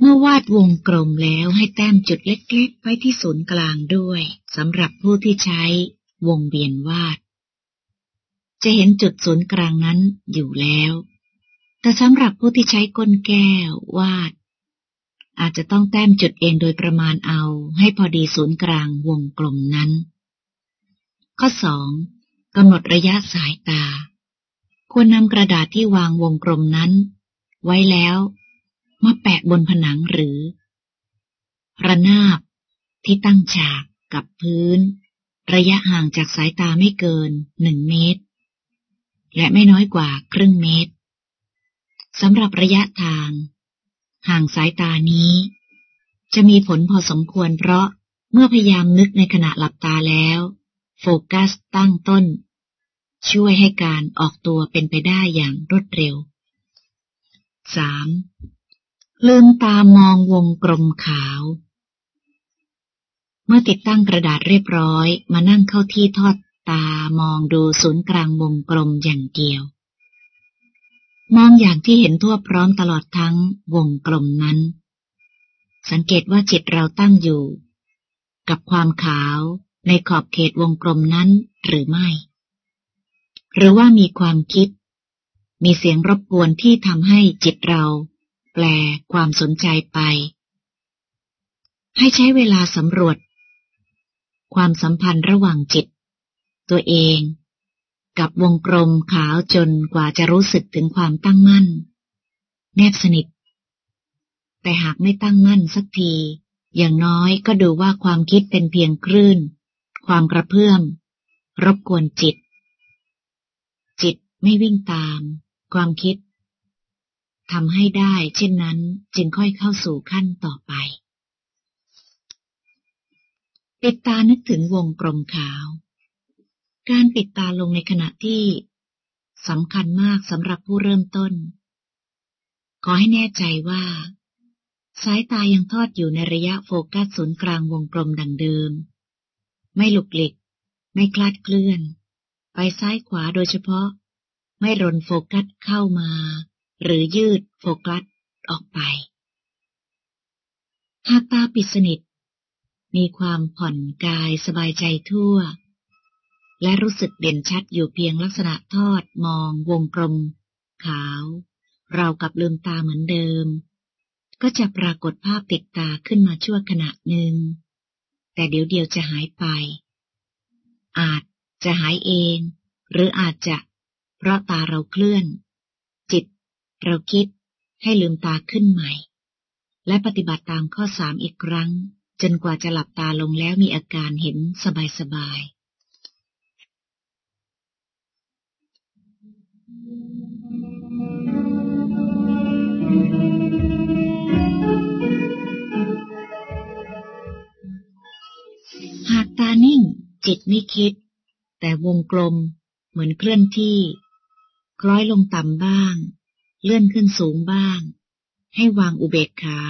เมื่อวาดวงกลมแล้วให้แต้มจุดเล็กๆ ไว้ที่ศูนย์กลางด้วยสำหรับผู้ที่ใช้วงเวียนวาด จะเห็นจุดศูนย์กลางนั้นอยู่แล้ว แต่สำหรับผู้ที่ใช้ก้นแก้ววาด อาจจะต้องแต้มจุดเองโดยประมาณเอาให้พอดีศูนย์กลางวงกลมนั้น ข้อสองกำหนดระยะสายตา ควรนำกระดาษที่วางวงกลมนั้น ไว้แล้ว มาแปะบนผนังหรือ ระนาบที่ตั้งฉากกับพื้น ระยะห่างจากสายตาไม่เกินหนึ่งเมตร และไม่น้อยกว่าครึ่งเมตรสำหรับระยะทาง ห่างสายตานี้ จะมีผลพอสมควรเพราะเมื่อพยายามนึกในขณะหลับตาแล้ว โฟกัสตั้งต้น ช่วยให้การออกตัวเป็นไปได้อย่างรวดเร็ว 3. ลืมตามองวงกลมขาว เมื่อติดตั้งกระดาษเรียบร้อย มานั่งเข้าที่ทอดตามองดูศูนย์กลางวงกลมอย่างเดียว มองอย่างที่เห็นทั่วพร้อมตลอดทั้งวงกลมนั้น สังเกตว่าจิตเราตั้งอยู่ กับความขาวในขอบเขตวงกลมนั้นหรือไม่ หรือว่ามีความคิด มีเสียงรบกวนที่ทำให้จิตเรา แปลความสนใจไป ให้ใช้เวลาสำรวจ ความสัมพันธ์ระหว่างจิต ตัวเอง กับวงกลมขาวจนกว่าจะรู้สึกถึงความตั้งมั่น แนบสนิท แต่หากไม่ตั้งมั่นสักที อย่างน้อยก็ดูว่าความคิดเป็นเพียงคลื่น ความกระเพื่อม รบกวนจิต จิตไม่วิ่งตาม ความคิด ทำให้ได้ เช่นนั้นจึงค่อยเข้าสู่ขั้นต่อไป ปิดตานึกถึงวงกลมขาว การปิดตาลงในขณะที่สำคัญมากสำหรับผู้เริ่มต้น ขอให้แน่ใจว่า สายตายังทอดอยู่ในระยะโฟกัสศูนย์กลางวงกลมดังเดิม ไม่หลุกหลิก ไม่คลาดเคลื่อน ไปซ้ายขวาโดยเฉพาะ ไม่รนโฟกัสเข้ามา หรือยืดโฟกัสออกไป หากตาปิดสนิท มีความผ่อนกายสบายใจทั่ว และรู้สึกเด่นชัดอยู่เพียงลักษณะทอดมองวงกลม ขาว เรากับลืมตาเหมือนเดิม ก็จะปรากฏภาพติดตาขึ้นมาชั่วขณะหนึ่ง แต่เดี๋ยวเดียวจะหายไป อาจจะหายเอง หรืออาจจะเพราะตาเราเคลื่อน เราคิดให้ลืมตาขึ้นใหม่ และปฏิบัติตามข้อสามอีกครั้ง จนกว่าจะหลับตาลงแล้วมีอาการเห็นสบายสบายหากตานิ่ง จิตไม่คิด แต่วงกลมเหมือนเคลื่อนที่ คล้อยลงต่ำบ้าง เลื่อนขึ้นสูงบ้าง ให้วางอุเบกขา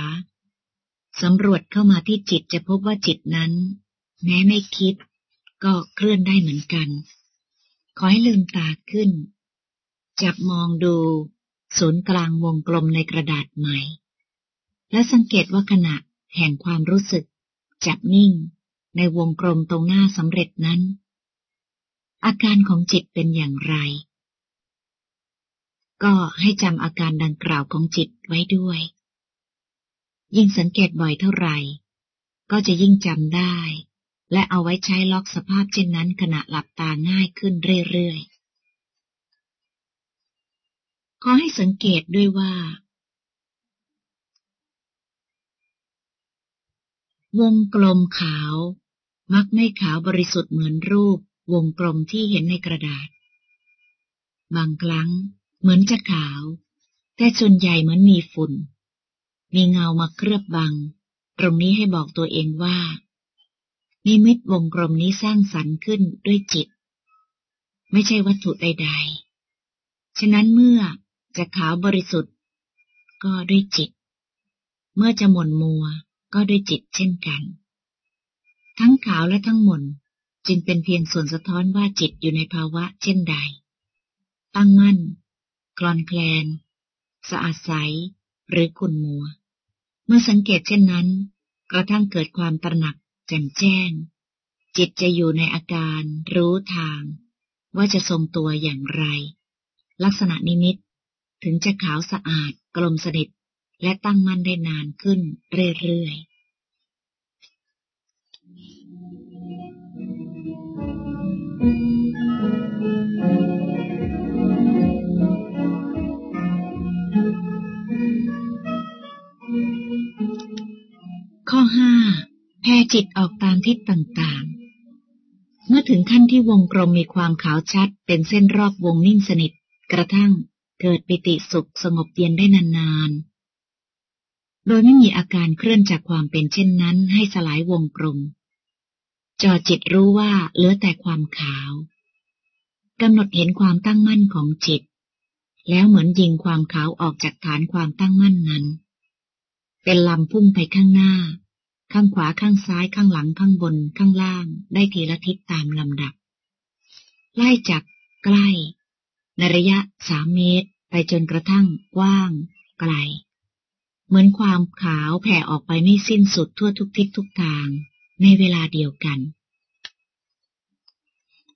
สำรวจเข้ามาที่จิตจะพบว่าจิตนั้น แม้ไม่คิด ก็เคลื่อนได้เหมือนกัน ขอให้ลืมตาขึ้น จับมองดูศูนย์กลางวงกลมในกระดาษใหม่ และสังเกตว่าขณะแห่งความรู้สึก จับนิ่ง ในวงกลมตรงหน้าสำเร็จนั้น อาการของจิตเป็นอย่างไร ก็ให้จำอาการดังกล่าวของจิตไว้ด้วย ยิ่งสังเกตบ่อยเท่าไหร่ ก็จะยิ่งจำได้ และเอาไว้ใช้ล็อกสภาพเช่นนั้นขณะหลับตาง่ายขึ้นเรื่อยๆ ขอให้สังเกตด้วยว่า วงกลมขาว มักไม่ขาวบริสุทธิ์เหมือนรูปวงกลมที่เห็นในกระดาษ บางครั้ง เหมือนจะขาว แต่ส่วนใหญ่เหมือนมีฝุ่น มีเงามาเคลือบบัง ตรงนี้ให้บอกตัวเองว่า นิมิตวงกลมนี้สร้างสรรค์ขึ้นด้วยจิต ไม่ใช่วัตถุใด ๆ ฉะนั้นเมื่อจะขาวบริสุทธิ์ ก็ด้วยจิต เมื่อจะหม่นมัวก็ด้วยจิตเช่นกัน ทั้งขาวและทั้งหม่นจึงเป็นเพียงส่วนสะท้อนว่าจิตอยู่ในภาวะเช่นใด ตั้งมั่น กลอนแคลน สะอาดใส หรือขุ่นมัว เมื่อสังเกตเช่นนั้น กระทั่งเกิดความตระหนักแจ่มแจ้ง จิตจะอยู่ในอาการรู้ทาง ว่าจะทรงตัวอย่างไร ลักษณะนิมิต ถึงจะขาวสะอาด กลมสนิท และตั้งมั่นได้นานขึ้นเรื่อยๆ ข้อห้าแพ่จิตออกตามทิศต่างๆ เมื่อถึงขั้นที่วงกลมมีความขาวชัด เป็นเส้นรอบวงนิ่งสนิท กระทั่งเกิดปิติสุขสงบเย็นได้นานๆ โดยไม่มีอาการเคลื่อนจากความเป็นเช่นนั้น ให้สลายวงกลมจอจิตรู้ว่าเหลือแต่ความขาวกำหนดเห็นความตั้งมั่นของจิต แล้วเหมือนยิงความขาวออกจากฐานความตั้งมั่นนั้น เป็นลำพุ่งไปข้างหน้า ข้างขวาข้างซ้ายข้างหลังข้างบน ข้างล่าง ได้ทีละทิศตามลำดับ ไล่จากใกล้ ในระยะสามเมตร ไปจนกระทั่งกว้าง ไกล เหมือนความขาวแผ่ออกไปไม่สิ้นสุดทั่วทุกทิศทุกทาง ในเวลาเดียวกัน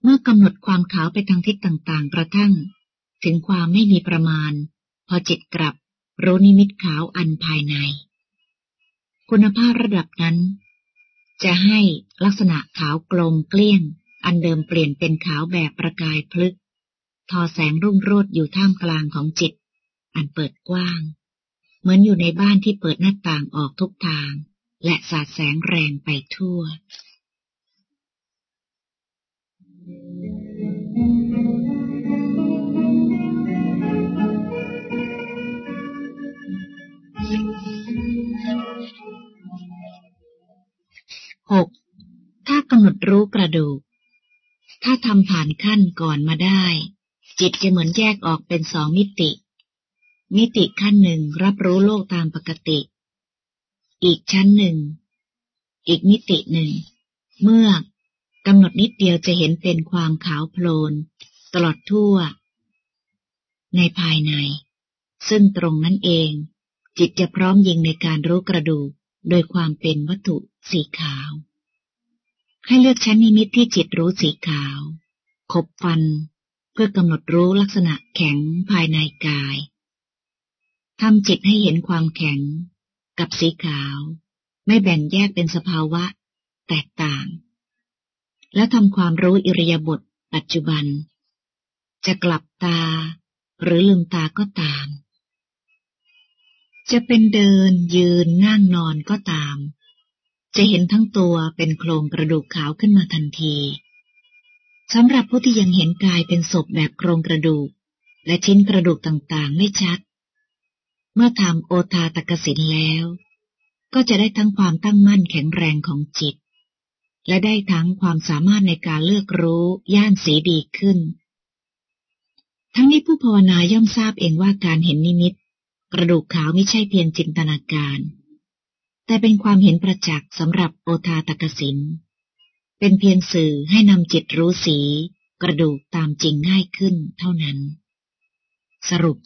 เมื่อกำหนดความขาวไปทางทิศต่างๆ กระทั่ง ถึงความไม่มีประมาณ พอจิตกลับรู้นิมิตขาวอันภายใน คุณภาพระดับนั้น จะให้ลักษณะขาวกลมเกลี้ยง อันเดิมเปลี่ยนเป็นขาวแบบประกายพลึก ทอแสงรุ่งโรดอยู่ท่ามกลางของจิต อันเปิดกว้าง เหมือนอยู่ในบ้านที่เปิดหน้าต่างออกทุกทาง และสาดแสงแรงไปทั่ว หกถ้ากำหนดรู้กระดูก ถ้าทำผ่านขั้นก่อนมาได้ จิตจะเหมือนแยกออกเป็นสองมิติ มิติขั้นหนึ่งรับรู้โลกตามปกติ อีกชั้นหนึ่ง อีกมิติหนึ่ง เมื่อกำหนดนิดเดียวจะเห็นเป็นความขาวโพลน ตลอดทั่ว ในภายใน ซึ่งตรงนั้นเอง จิตจะพร้อมยิงในการรู้กระดูก โดยความเป็นวัตถุสีขาว ให้เลือกชั้นนิมิตที่จิตรู้สีขาว ขบฟัน เพื่อกำหนดรู้ลักษณะแข็งภายในกายทำจิตให้เห็นความแข็ง กับสีขาว ไม่แบ่งแยกเป็นสภาวะ แตกต่าง แล้วทำความรู้อิริยาบถปัจจุบัน จะกลับตา หรือลืมตาก็ตาม จะเป็นเดินยืนนั่งนอนก็ตาม จะเห็นทั้งตัวเป็นโครงกระดูกขาวขึ้นมาทันทีสำหรับผู้ที่ยังเห็นกายเป็นศพแบบโครงกระดูก และชิ้นกระดูกต่างๆไม่ชัด เมื่อทำโอทาตกสินแล้ว ก็จะได้ทั้งความตั้งมั่นแข็งแรงของจิต และได้ทั้งความสามารถในการเลือกรู้ย่านสีดีขึ้น ทั้งนี้ผู้ภาวนาย่อมทราบเองว่าการเห็นนิมิต กระดูกขาวไม่ใช่เพียงจินตนาการ แต่เป็นความเห็นประจักษ์สำหรับโอทาตกสิน เป็นเพียงสื่อให้นำจิตรู้สี กระดูกตามจริงง่ายขึ้นเท่านั้น สรุป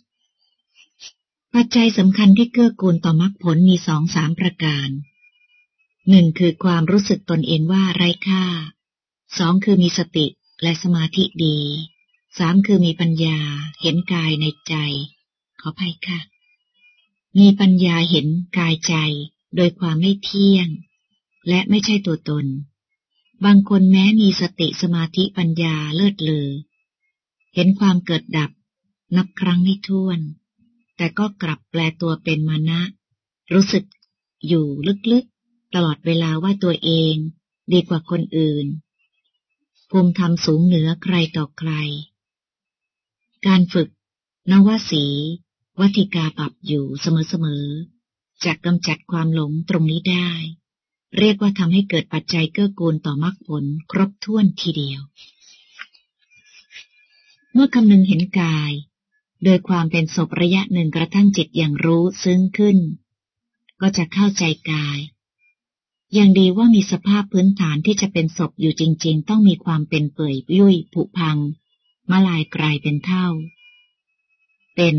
ปัจจัยสำคัญที่เกื้อกูลต่อมรรคผลมีสองสามประการหนึ่งคือความรู้สึกตนเองว่าไร้ค่า สองคือมีสติและสมาธิดี สามคือมีปัญญาเห็นกายในใจ ขอภัยค่ะ มีปัญญาเห็นกายใจโดยความไม่เที่ยง และไม่ใช่ตัวตน บางคนแม้มีสติสมาธิปัญญาเลิศเลอ เห็นความเกิดดับ นับครั้งไม่ถ้วน แต่ก็กลับแปลตัวเป็นมานะ รู้สึกอยู่ลึกๆ ตลอดเวลาว่าตัวเองดีกว่าคนอื่น ภูมิธรรมสูงเหนือใครต่อใคร การฝึก นวสี วัติกาปรับอยู่เสมอๆจะกำจัดความหลงตรงนี้ได้ เรียกว่าทำให้เกิดปัจจัยเกื้อกูลต่อมรรคผลครบถ้วนทีเดียว เมื่อคำนึงเห็นกาย โดยความเป็นศพระยะหนึ่งกระทั่งจิตอย่างรู้ซึ้งขึ้น ก็จะเข้าใจกายอย่างดีว่ามีสภาพพื้นฐานที่จะเป็นศพอยู่จริง ๆ ต้องมีความเป็นเปื่อยยุ่ยผุพัง มาลายกลายเป็นเท่า เป็น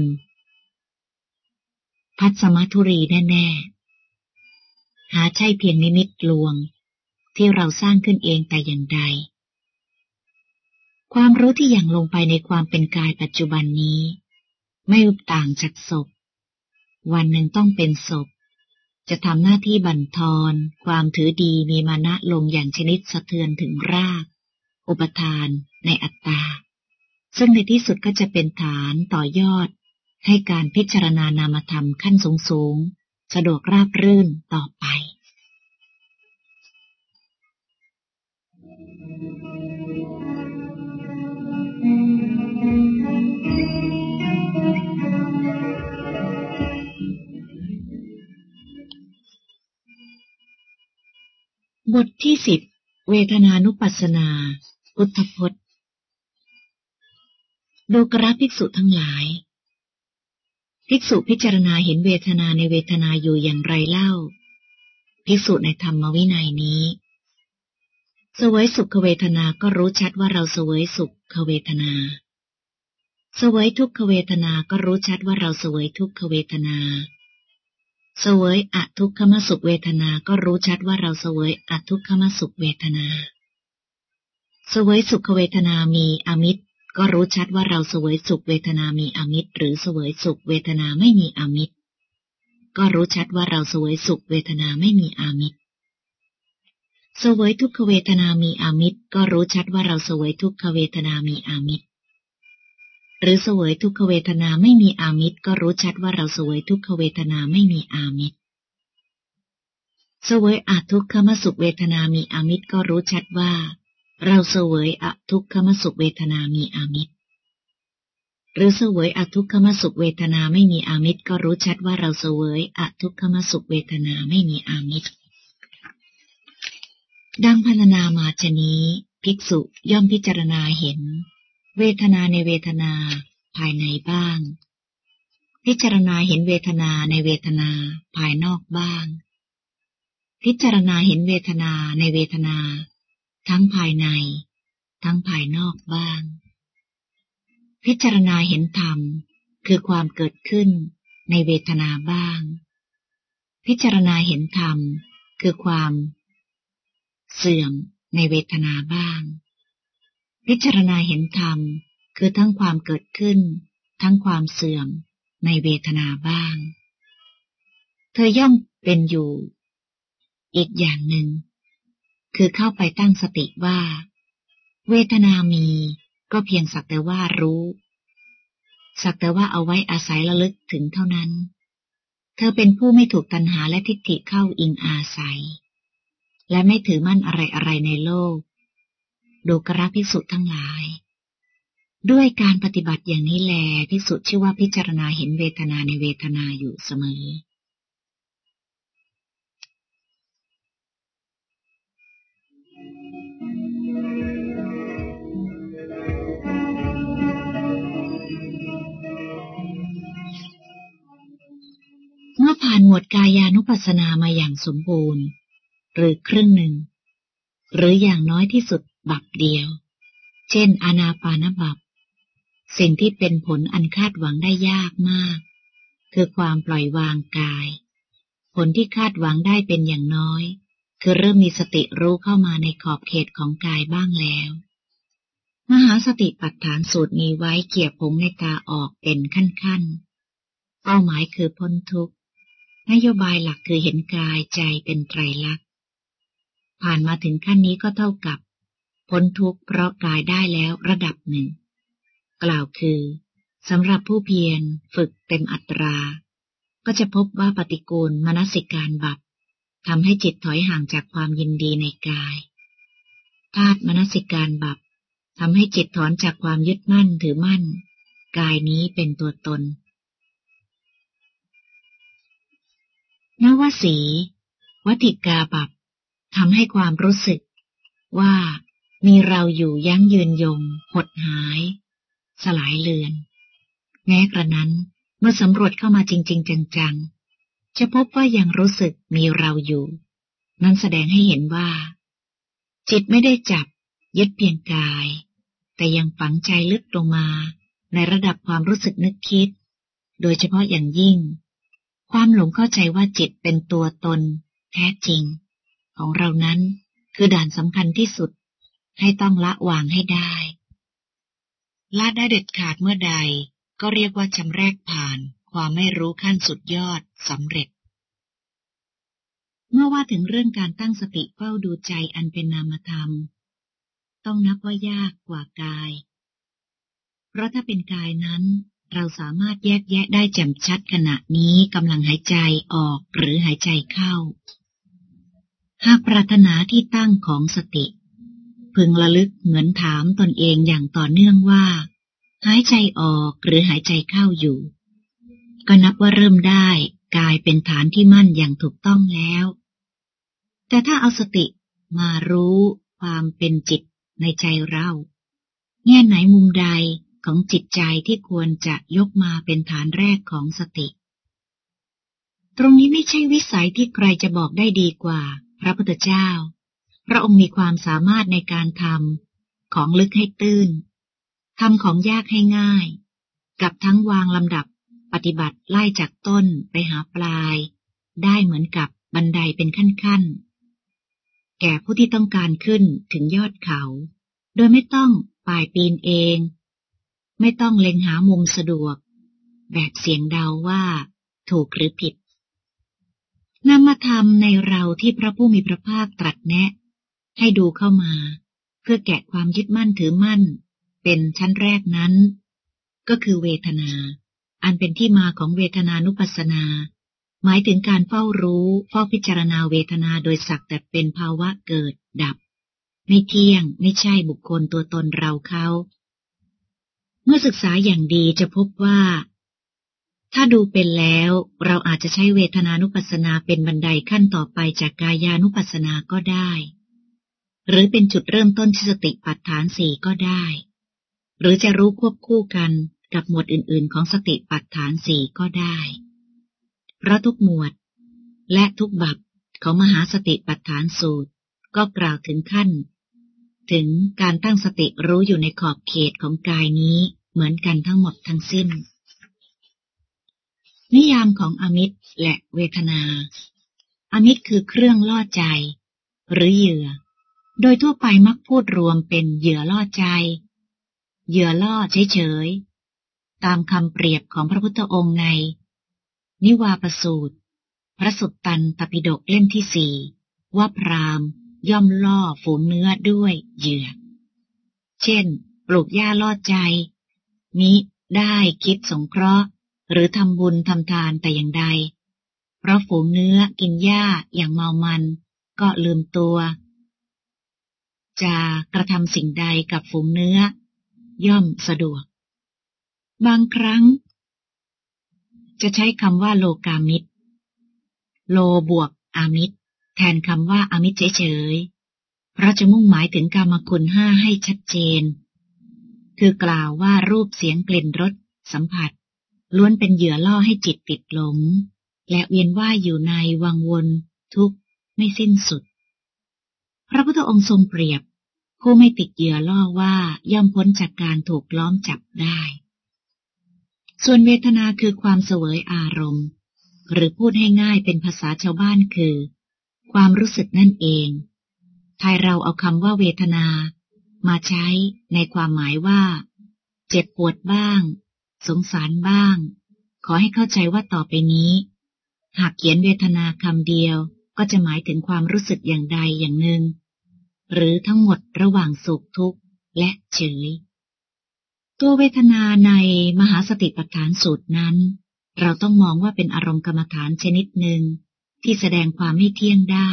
พัสมัทุรีแน่ๆาใช่เพียงนิมิตลวง ที่เราสร้างขึ้นเองแต่อย่างใด ความรู้ที่อย่างลงไปในความเป็นกายปัจจุบันนี้ ไม่ต่างจากศพ วันหนึ่งต้องเป็นศพ จะทำหน้าที่บั่นทอน ความถือดีมีมานะลงอย่างชนิดสะเทือนถึงราก อุปทานในอัตตาซึ่งในที่สุดก็จะเป็นฐานต่อยอด ให้การพิจารณานามธรรมขั้นสูงสูงสะดวกราบรื่นต่อไป บทที่สิบเวทนานุปัสสนาพุทธพจน์ดูกราภิกษุทั้งหลาย ภิกษุพิจารณาเห็นเวทนาในเวทนาอยู่อย่างไรเล่า ภิกษุในธรรมวินัยนี้สวยสุขเวทนาก็รู้ชัดว่าเราสวยสุขเวทนา สวยทุกขเวทนาก็รู้ชัดว่าเราสวยทุกขเวทนา สวยอทุกขมสุขเวทนาก็รู้ชัดว่าเราสวยอทุกขมสุขเวทนา สวยสุขเวทนามีอมิตร ก็รู้ชัดว่าเราเสวยสุขเวทนามีอมิตร หรือเสวยสุขเวทนาไม่มีอมิตร ก็รู้ชัดว่าเราเสวยสุขเวทนาไม่มีอามิตร เสวยทุกขเวทนามีอามิตร ก็รู้ชัดว่าเราเสวยทุกขเวทนามีอามิตร หรือเสวยทุกขเวทนาไม่มีอามิตร ก็รู้ชัดว่าเราเสวยทุกขเวทนาไม่มีอามิตรเสวยอาทุกขมสุขเวทนามีอามิตรก็รู้ชัดว่า เราเสวยอทุกขมสุขเวทนามีอามิตร หรือเสวยอทุกขมสุขเวทนาไม่มีอามิตร ก็รู้ชัดว่าเราเสวยอทุกขมสุขเวทนาไม่มีอามิตร ดังพันนามาชนี้ ภิกษุย่อมพิจารณาเห็น เวทนาในเวทนาภายในบ้าง พิจารณาเห็นเวทนาในเวทนาภายนอกบ้าง พิจารณาเห็นเวทนาในเวทนา ทั้งภายใน ทั้งภายนอกบ้าง พิจารณาเห็นธรรม คือความเกิดขึ้นในเวทนาบ้าง พิจารณาเห็นธรรม คือความ เสื่อมในเวทนาบ้าง พิจารณาเห็นธรรม คือทั้งความเกิดขึ้น ทั้งความเสื่อมในเวทนาบ้าง เธอย่อมเป็นอยู่ อีกอย่างหนึ่ง คือเข้าไปตั้งสติว่า เวทนามีก็เพียงสักแต่ว่ารู้ สักแต่ว่าเอาไว้อาศัยระลึกถึงเท่านั้น เธอเป็นผู้ไม่ถูกตัณหาและทิฏฐิเข้าอิงอาศัย และไม่ถือมั่นอะไรอะไรในโลก ดูกราภิกษุทั้งหลาย ด้วยการปฏิบัติอย่างนี้แลภิกษุชื่อว่าพิจารณาเห็นเวทนาในเวทนาอยู่เสมอ เมื่อผ่านหมวดกายานุปัสสนามาอย่างสมบูรณ์ หรือครึ่งหนึ่ง หรืออย่างน้อยที่สุดบับเดียว เช่นอนาปานบับ สิ่งที่เป็นผลอันคาดหวังได้ยากมาก คือความปล่อยวางกาย ผลที่คาดหวังได้เป็นอย่างน้อย คือเริ่มมีสติรู้เข้ามาในขอบเขตของกายบ้างแล้ว มหาสติปัฏฐานสูตรมีไว้เกี่ยวผงในตาออกเป็นขั้นๆ เป้าหมายคือพ้นทุกข์ นโยบายหลักคือเห็นกายใจเป็นไตรลักษณ์ ผ่านมาถึงขั้นนี้ก็เท่ากับพ้นทุกข์เพราะกายได้แล้วระดับหนึ่ง กล่าวคือสำหรับผู้เพียรฝึกเต็มอัตรา ก็จะพบว่าปฏิกูลมนสิการบับทำให้จิตถอยห่างจากความยินดีในกายธาตุมนสิการบับทำให้จิตถอนจากความยึดมั่นถือมั่น กายนี้เป็นตัวตน นวสีวัติกาบับทำให้ความรู้สึก ว่ามีเราอยู่ยั้งยืนยง หดหาย สลายเลือน แม้กระนั้นเมื่อสำรวจเข้ามาจริง ๆ จังๆ จะพบว่ายังรู้สึกมีเราอยู่ นั้นแสดงให้เห็นว่า จิตไม่ได้จับ ยึดเพียงกาย แต่ยังฝังใจลึกลงมา ในระดับความรู้สึกนึกคิด โดยเฉพาะอย่างยิ่ง ความหลงเข้าใจว่าจิตเป็นตัวตน แท้จริง ของเรานั้นคือด่านสำคัญที่สุด ให้ต้องละวางให้ได้ ละได้เด็ดขาดเมื่อใด ก็เรียกว่าชำแรกผ่าน ความไม่รู้ขั้นสุดยอดสำเร็จ เมื่อว่าถึงเรื่องการตั้งสติเฝ้าดูใจอันเป็นนามธรรม ต้องนับว่ายากกว่ากาย เพราะถ้าเป็นกายนั้น เราสามารถแยกแยะได้แจ่มชัดขณะนี้กำลังหายใจออกหรือหายใจเข้า หากปรารถนาที่ตั้งของสติ พึงระลึกเหมือนถามตนเองอย่างต่อเนื่องว่า หายใจออกหรือหายใจเข้าอยู่ ก็นับว่าเริ่มได้กลายเป็นฐานที่มั่นอย่างถูกต้องแล้ว แต่ถ้าเอาสติมารู้ความเป็นจิตในใจเรา แง่ไหนมุมใด ของจิตใจที่ควรจะยกมาเป็นฐานแรกของสติ ตรงนี้ไม่ใช่วิสัยที่ใครจะบอกได้ดีกว่า พระพุทธเจ้า พระองค์มีความสามารถในการทำของลึกให้ตื้นทำของยากให้ง่าย กับทั้งวางลำดับปฏิบัติไล่จากต้นไปหาปลาย ได้เหมือนกับบันไดเป็นขั้นๆ แก่ผู้ที่ต้องการขึ้นถึงยอดเขา โดยไม่ต้องป่ายปีนเอง ไม่ต้องเล็งหามุมสะดวก แบบเสียงเดาว่า ถูกหรือผิดนำมาทำในเราที่พระผู้มีพระภาคตรัสแนะ ให้ดูเข้ามา เพื่อแกะความยึดมั่นถือมั่น เป็นชั้นแรกนั้น ก็คือเวทนา อันเป็นที่มาของเวทนานุปัสสนา หมายถึงการเฝ้ารู้เฝ้าพิจารณาเวทนาโดยสักแต่เป็นภาวะเกิดดับ ไม่เที่ยงไม่ใช่บุคคลตัวตนเราเขา เมื่อศึกษาอย่างดีจะพบว่า ถ้าดูเป็นแล้ว เราอาจจะใช้เวทนานุปัสสนาเป็นบันไดขั้นต่อไปจากกายานุปัสสนาก็ได้ หรือเป็นจุดเริ่มต้นที่สติปัฏฐานสี่ก็ได้ หรือจะรู้ควบคู่กันกับหมวดอื่น ๆ ของสติปัฏฐานสี่ก็ได้ เพราะทุกหมวด และทุกบับของมหาสติปัฏฐานสูตร ก็กล่าวถึงขั้น ถึงการตั้งสติรู้อยู่ในขอบเขตของกายนี้ เหมือนกันทั้งหมดทั้งสิ้น นิยามของอมิตรและเวทนา อมิตรคือเครื่องล่อใจ หรือเหยื่อ โดยทั่วไปมักพูดรวมเป็นเหยื่อล่อใจ เหยื่อล่อเฉยๆ ตามคำเปรียบของพระพุทธองค์ใน นิวาประสูตร พระสุตตันตปิฎกเล่มที่สี่ว่าพรามย่อมล่อฝูงเนื้อด้วยเหยื่อ เช่น ปลูกหญ้าล่อใจ มิได้คิดสงเคราะห์ หรือทำบุญทำทานแต่อย่างใด เพราะฝูงเนื้อกินหญ้าอย่างเมามันก็ลืมตัว จะกระทำสิ่งใดกับฝูงเนื้อ ย่อมสะดวก บางครั้ง จะใช้คำว่าโลกามิตร โลบวกอามิตร แทนคำว่าอามิตรเฉยๆ เพราะจะมุ่งหมายถึงกรรมคุณห้าให้ชัดเจน คือกล่าวว่ารูปเสียงกลิ่นรสสัมผัส ล้วนเป็นเหยื่อล่อให้จิตติดหลง และเวียนว่ายอยู่ในวังวนทุกข์ไม่สิ้นสุด พระพุทธองค์ทรงเปรียบ ผู้ไม่ติดเหยื่อล่อว่าย่อมพ้นจากการถูกล้อมจับได้ ส่วนเวทนาคือความเสวยอารมณ์ หรือพูดให้ง่ายเป็นภาษาชาวบ้านคือ ความรู้สึกนั่นเอง ไทยเราเอาคำว่าเวทนา มาใช้ในความหมายว่า เจ็บปวดบ้าง สงสารบ้าง ขอให้เข้าใจว่าต่อไปนี้ หากเขียนเวทนาคำเดียวก็จะหมายถึงความรู้สึกอย่างใดอย่างหนึ่ง หรือทั้งหมดระหว่างสุขทุกข์และเฉย ตัวเวทนาในมหาสติปัฏฐานสูตรนั้น เราต้องมองว่าเป็นอารมณ์กรรมฐานชนิดหนึ่งที่แสดงความไม่เที่ยงได้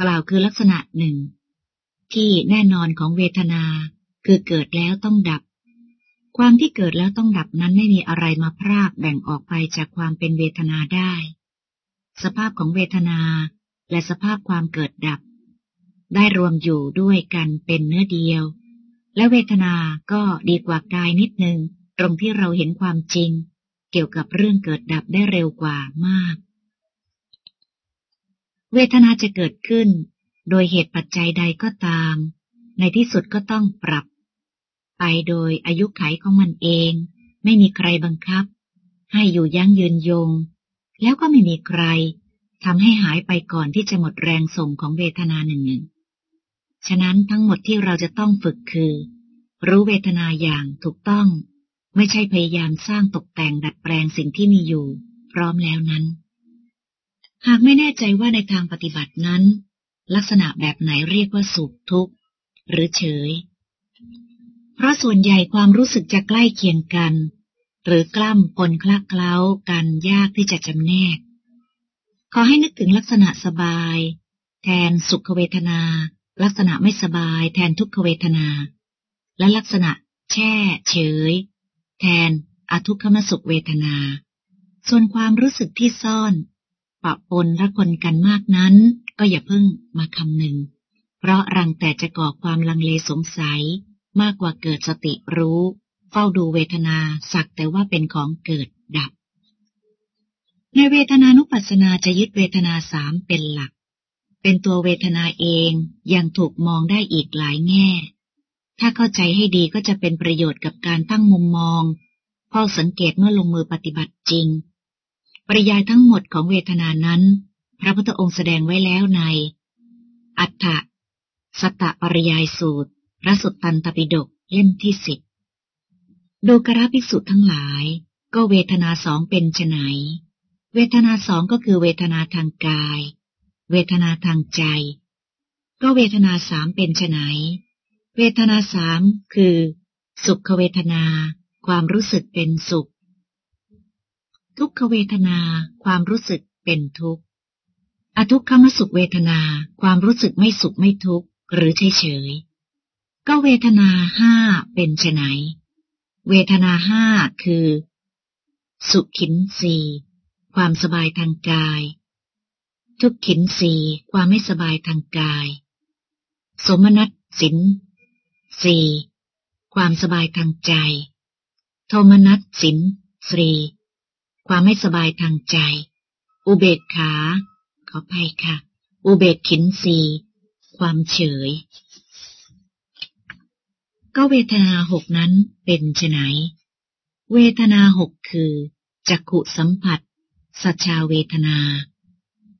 กล่าวคือลักษณะหนึ่ง ที่แน่นอนของเวทนา คือเกิดแล้วต้องดับ ความที่เกิดแล้วต้องดับนั้นไม่มีอะไรมาพรากแบ่งออกไปจากความเป็นเวทนาได้ สภาพของเวทนา และสภาพความเกิดดับ ได้รวมอยู่ด้วยกันเป็นเนื้อเดียว และเวทนาก็ดีกว่ากายนิดนึง ตรงที่เราเห็นความจริง เกี่ยวกับเรื่องเกิดดับได้เร็วกว่ามากเวทนาจะเกิดขึ้น โดยเหตุปัจจัยใดก็ตาม ในที่สุดก็ต้องปรับ ไปโดยอายุไขของมันเอง ไม่มีใครบังคับ ให้อยู่ยั้งยืนยง แล้วก็ไม่มีใครทำให้หายไปก่อนที่จะหมดแรงส่งของเวทนาหนึ่งหนึ่งฉะนั้นทั้งหมดที่เราจะต้องฝึกคือ รู้เวทนาอย่างถูกต้อง ไม่ใช่พยายามสร้างตกแต่งดัดแปลงสิ่งที่มีอยู่ พร้อมแล้วนั้น หากไม่แน่ใจว่าในทางปฏิบัตินั้น ลักษณะแบบไหนเรียกว่าสุขทุกข์หรือเฉย เพราะส่วนใหญ่ความรู้สึกจะใกล้เคียงกัน หรือกล้ำปนคลักเคล้ากันยากที่จะจำแนก ขอให้นึกถึงลักษณะสบาย แทนสุขเวทนา ลักษณะไม่สบาย แทนทุกขเวทนา และลักษณะแช่เฉย แทนอทุกขมสุขเวทนา ส่วนความรู้สึกที่ซ่อน ปะปนระคนกันมากนั้น ก็อย่าเพิ่งมาคำหนึ่งเพราะรังแต่จะก่อความลังเลสงสัย มากกว่าเกิดสติรู้ เฝ้าดูเวทนาสักแต่ว่าเป็นของเกิดดับ ในเวทนานุปัสสนาจะยึดเวทนาสามเป็นหลัก เป็นตัวเวทนาเองยังถูกมองได้อีกหลายแง่ ถ้าเข้าใจให้ดีก็จะเป็นประโยชน์กับการตั้งมุมมองเฝ้าสังเกตเมื่อลงมือปฏิบัติจริง ปริยายทั้งหมดของเวทนานั้น พระพุทธองค์แสดงไว้แล้วใน อัฏฐสตะปริยายสูตร พระสุตตันตปิฎกเล่มที่สิบดูกราภิกษุทั้งหลาย ก็เวทนาสองเป็นไนเวทนาสองก็คือเวทนาทางกาย เวทนาทางใจ ก็เวทนาสามเป็นไนเวทนาสามคือ สุขเวทนา ความรู้สึกเป็นสุข ทุกขเวทนา ความรู้สึกเป็นทุกข์อทุกขมสุขเวทนา ความรู้สึกไม่สุขไม่ทุกข์หรือเฉยเฉยก็เวทนาห้าเป็นไนเวทนาห้าคือ สุขขินสีความสบายทางกาย ทุกขินสีความไม่สบายทางกาย สมนัตสินสีความสบายทางใจ โทมนัตสินสี ความไม่สบายทางใจ อุเบกขา ขอภัยค่ะ อุเบกขินสีความเฉย ก็เวทนาหกนั้นเป็นไนเวทนาหกคือจักขุสัมผัส สัจชาเวทนา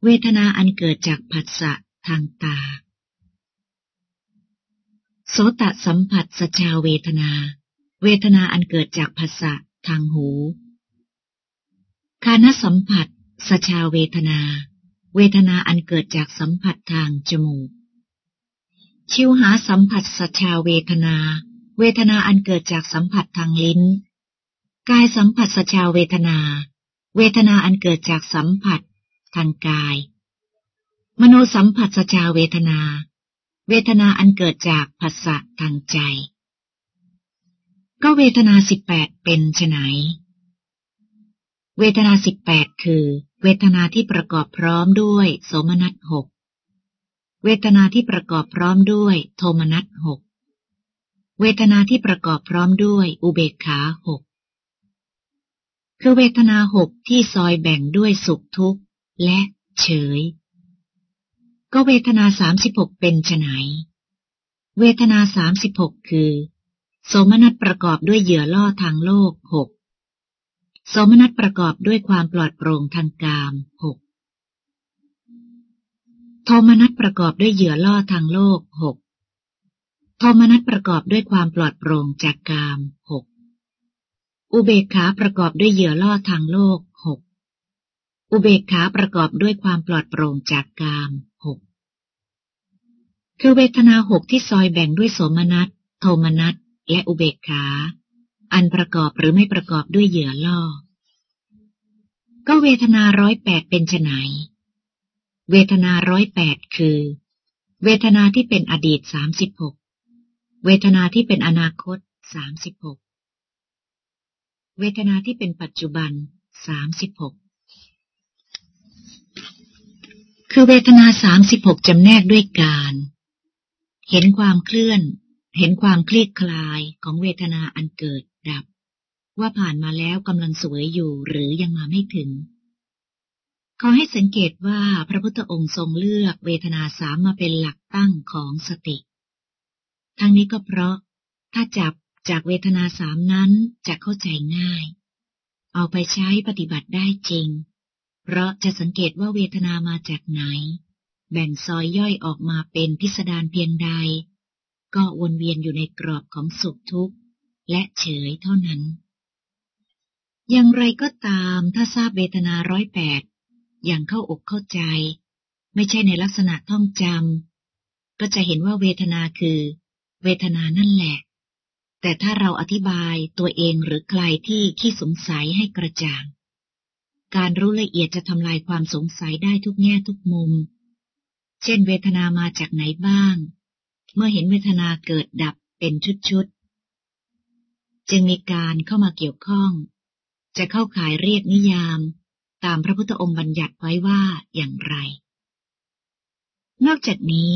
เวทนาอันเกิดจากผัสสะทางตา โสตสัมผัสสัจชาเวทนา เวทนาอันเกิดจากผัสสะทางหู คานสัมผัสสัชาเวทนา เวทนาอันเกิดจากสัมผัสทางจมูก ชิวหาสัมผัสสัชาเวทนา เวทนาอันเกิดจากสัมผัสทางลิ้น กายสัมผัสสัชาเวทนา เวทนาอันเกิดจากสัมผัส ทางกาย มโนสัมผัสสัชาเวทนา เวทนาอันเกิดจากผัสสะทางใจ ก็เวทนาสิบแปดเป็นไน เวทนาสิบแปดคือ เวทนาที่ประกอบพร้อมด้วยโสมนัสหกเวทนาที่ประกอบพร้อมด้วยโทมนัสหกเวทนาที่ประกอบพร้อมด้วยอุเบกขาหกคือเวทนาหกที่ซอยแบ่งด้วยสุขทุกข์และเฉย ก็เวทนาสามสิบหกเป็นไนเวทนาสามสิบหกคือ โสมนัสประกอบด้วยเหยื่อล่อทางโลกหก สมนัสประกอบด้วยความปลอดโปร่งทางกามหกโทมนัสประกอบด้วยเหยื่อล่อทางโลกหกโทมนัสประกอบด้วยความปลอดโปร่งจากกามหกอุเบกขาประกอบด้วยเหยื่อล่อทางโลกหกอุเบกขาประกอบด้วยความปลอดโปร่งจากกามหกคือเวทนาหกที่ซอยแบ่งด้วยโสมนัส โทมนัส และอุเบกขา อันประกอบหรือไม่ประกอบด้วยเหยื่อล่อ ก็เวทนาร้อยแปดเป็นไนเวทนาร้อยแปดคือ เวทนาที่เป็นอดีตสามสิบหกเวทนาที่เป็นอนาคตสามสิบหกเวทนาที่เป็นปัจจุบันสามสิบหกคือเวทนาสามสิบหกจำแนกด้วยการ เห็นความเคลื่อน เห็นความคลี่คลายของเวทนาอันเกิด ดับ ว่าผ่านมาแล้วกำลังสวยอยู่หรือยังมาไม่ถึง ขอให้สังเกตว่าพระพุทธองค์ทรงเลือกเวทนาสามมาเป็นหลักตั้งของสติ ทั้งนี้ก็เพราะถ้าจับจากเวทนาสามนั้นจะเข้าใจง่าย เอาไปใช้ปฏิบัติได้จริง เพราะจะสังเกตว่าเวทนามาจากไหน แบ่งซอยย่อยออกมาเป็นพิสดารเพียงใด ก็วนเวียนอยู่ในกรอบของสุขทุกข์ และเฉยเท่านั้น อย่างไรก็ตามถ้าทราบเวทนาร้อยแปดอย่างเข้าอกเข้าใจ ไม่ใช่ในลักษณะท่องจำก็จะเห็นว่าเวทนาคือ เวทนานั่นแหละ แต่ถ้าเราอธิบายตัวเองหรือใครที่ขี้สงสัยให้กระจ่าง การรู้ละเอียดจะทำลายความสงสัยได้ทุกแง่ทุกมุม เช่น เวทนามาจากไหนบ้าง เมื่อเห็นเวทนาเกิดดับเป็นชุด จึงมีการเข้ามาเกี่ยวข้อง จะเข้าขายเรียกนิยาม ตามพระพุทธองค์บัญญัติไว้ว่าอย่างไร นอกจากนี้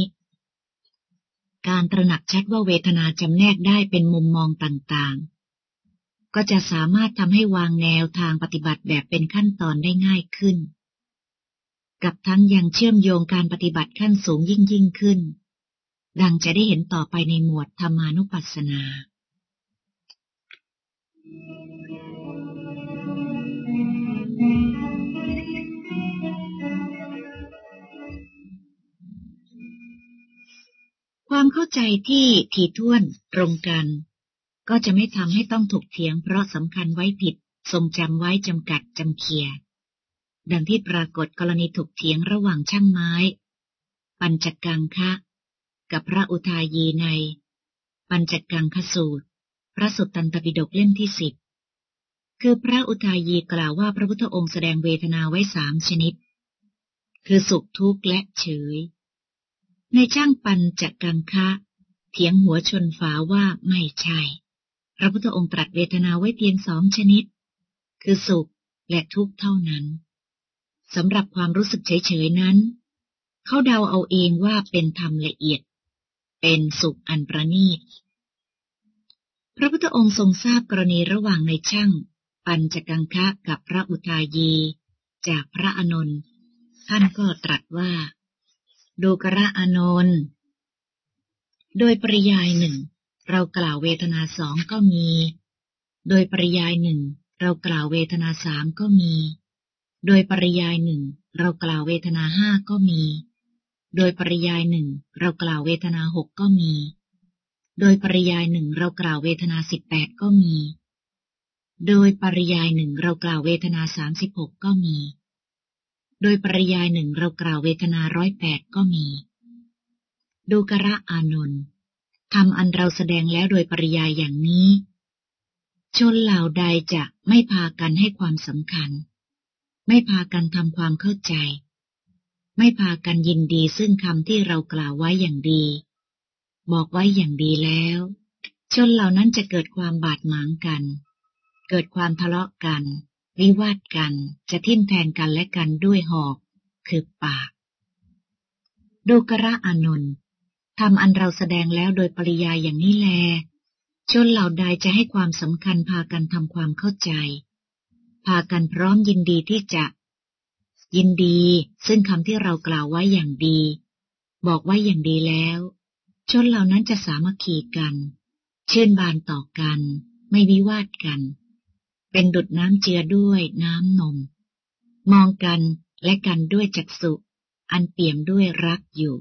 การตระหนักชัดว่าเวทนาจำแนกได้เป็นมุมมองต่างๆ ก็จะสามารถทำให้วางแนวทางปฏิบัติแบบเป็นขั้นตอนได้ง่ายขึ้น กับทั้งยังเชื่อมโยงการปฏิบัติขั้นสูงยิ่งยิ่งขึ้น ดังจะได้เห็นต่อไปในหมวดธรรมานุปัสสนา ความเข้าใจที่ถี่ถ้วนตรงกัน ก็จะไม่ทำให้ต้องถกเถียงเพราะสำคัญไว้ผิด ทรงจำไว้จำกัดจำเคีย ดังที่ปรากฏกรณีถกเถียงระหว่างช่างไม้ ปัญจกังคะ กับพระอุทายีใน ปัญจกังคสูตร พระสุตตันตปิฎกเล่มที่สิบคือพระอุทายีกล่าวว่าพระพุทธองค์แสดงเวทนาไว้สามชนิด คือสุขทุกข์และเฉย ในช่างปันจักกังคะเถียงหัวชนฝาว่าไม่ใช่ พระพุทธองค์ตรัสเวทนาไว้เพียงสองชนิด คือสุขและทุกข์เท่านั้นสำหรับความรู้สึกเฉยๆนั้น เขาเดาเอาเองว่าเป็นธรรมละเอียด เป็นสุขอันประณีต พระพุทธองค์ทรงทราบกรณีระหว่างในช่าง ปัญจกังคะกับพระอุทายี จากพระอนนท์ท่านก็ตรัสว่า ดูกระอานนท์โดยปริยายหนึ่ง เรากล่าวเวทนาสองก็มี โดยปริยายหนึ่ง เรากล่าวเวทนาสามก็มี โดยปริยายหนึ่ง เรากล่าวเวทนาห้าก็มี โดยปริยายหนึ่ง เรากล่าวเวทนาหกก็มี โดยปริยายหนึ่งเรากล่าวเวทนาสิบแปดก็มี โดยปริยายหนึ่งเรากล่าวเวทนาสามสิบหกก็มี โดยปริยายหนึ่งเรากล่าวเวทนาร้อยแปดก็มี ดูกระอานนท์ทำอันเราแสดงแล้วโดยปริยายอย่างนี้ ชนเหล่าใดจะไม่พากันให้ความสำคัญ ไม่พากันทำความเข้าใจ ไม่พากันยินดีซึ่งคำที่เรากล่าวไว้อย่างดี บอกไว้อย่างดีแล้ว ชนเหล่านั้นจะเกิดความบาดหมางกัน เกิดความทะเลาะกัน วิวาทกัน จะทิ่มแทงกันและกันด้วยหอก คือปาก ดูกระอานนท์ทำอันเราแสดงแล้วโดยปริยายอย่างนี้แล ชนเหล่าใดจะให้ความสำคัญพากันทำความเข้าใจ พากันพร้อมยินดีที่จะ ยินดี ซึ่งคำที่เรากล่าวไว้อย่างดี บอกไว้อย่างดีแล้ว ชนเหล่านั้นจะสามัคคีกันเชื่นบานต่อกัน ไม่วิวาทกัน เป็นดุดน้ำเจือด้วยน้ำนม มองกันและกันด้วยจักสุอันเปี่ยมด้วยรักอยู่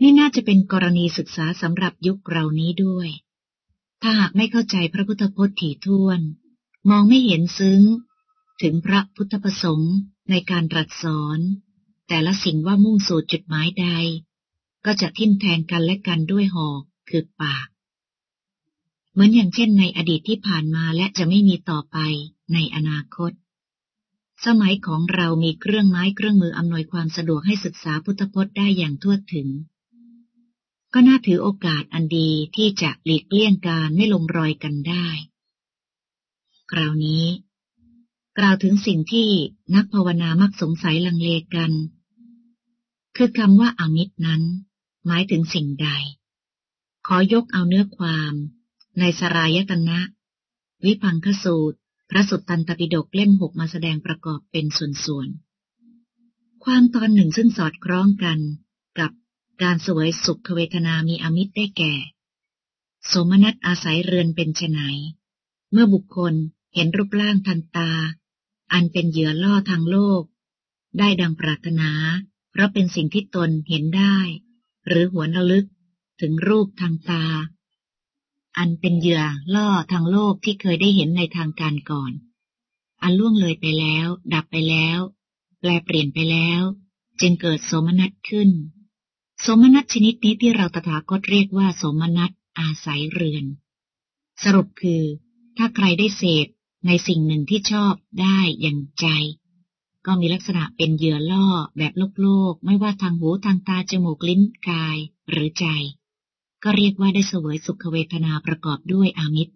นี่น่าจะเป็นกรณีศึกษาสำหรับยุคเรานี้ด้วย ถ้าหากไม่เข้าใจพระพุทธพจน์ถี่ถ้วน มองไม่เห็นซึ้ง ถึงพระพุทธประสงค์ในการตรัสสอน แต่ละสิ่งว่ามุ่งสู่จุดหมายใด ก็จะทิ่มแทงกันและกันด้วยหอกคือปาก เหมือนอย่างเช่นในอดีตที่ผ่านมาและจะไม่มีต่อไปในอนาคต สมัยของเรามีเครื่องไม้เครื่องมืออำนวยความสะดวกให้ศึกษาพุทธพจน์ได้อย่างทั่วถึง ก็น่าถือโอกาสอันดีที่จะหลีกเลี่ยงการไม่ลงรอยกันได้ คราวนี้ กล่าวถึงสิ่งที่นักภาวนามักสงสัยลังเลกัน คือคำว่าอามิตรนั้น หมายถึงสิ่งใด ขอยกเอาเนื้อความ ในสรายตนะ วิพังคสูตร พระสุตตันตปิฎกเล่มหกมาแสดงประกอบเป็นส่วนๆ ความตอนหนึ่งซึ่งสอดคล้องกันกับการสวยสุขเวทนามีอมิตรได้แก่ สมนัตอาศัยเรือนเป็นไฉนเมื่อบุคคลเห็นรูปร่างทันตา อันเป็นเหยื่อล่อทางโลก ได้ดังปรารถนา เพราะเป็นสิ่งที่ตนเห็นได้ หรือหัวระลึกถึงรูปทางตา อันเป็นเหยื่อล่อทางโลกที่เคยได้เห็นในทางการก่อน อันล่วงเลยไปแล้ว ดับไปแล้ว แปลเปลี่ยนไปแล้ว จึงเกิดโสมนัสขึ้น โสมนัสชนิดนี้ที่เราตถาคตเรียกว่าโสมนัสอาศัยเรือน สรุปคือ ถ้าใครได้เสพในสิ่งหนึ่งที่ชอบได้อย่างใจ ก็มีลักษณะเป็นเหยื่อล่อแบบโลกโลกไม่ว่าทางหูทางตาจมูกลิ้นกายหรือใจ ก็เรียกว่าได้เสวยสุขเวทนาประกอบด้วยอามิตร